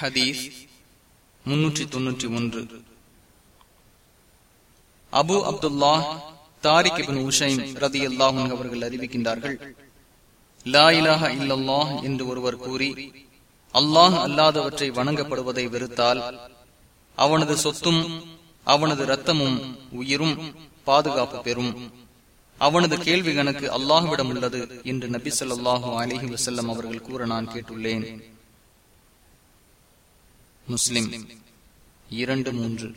ஹதீஸ் முன்னூற்றி தொன்னூற்றி ஒன்று. Abu Abdullah Tariq ibn Ushaym ரதி அல்லாஹன் அவர்கள் அறிவிக்கின்றார்கள் லா இலாஹ இல்லல்லாஹ் என்று ஒருவர் கூறி அல்லாஹ் அல்லாதவற்றை வணங்கப்படுவதை வெறுத்தால் அவனது சொத்தும் அவனது இரத்தமும் உயிரும் பாதுகாப்பு பெறும். அவனது கேள்வி கணக்கு அல்லாஹுவிடம் உள்ளது என்று நபி சொல்லாஹு அலிஹி வசல்லம் அவர்கள் கூற நான் கேட்டுள்ளேன். முஸ்லிம். இரண்டு மூன்று.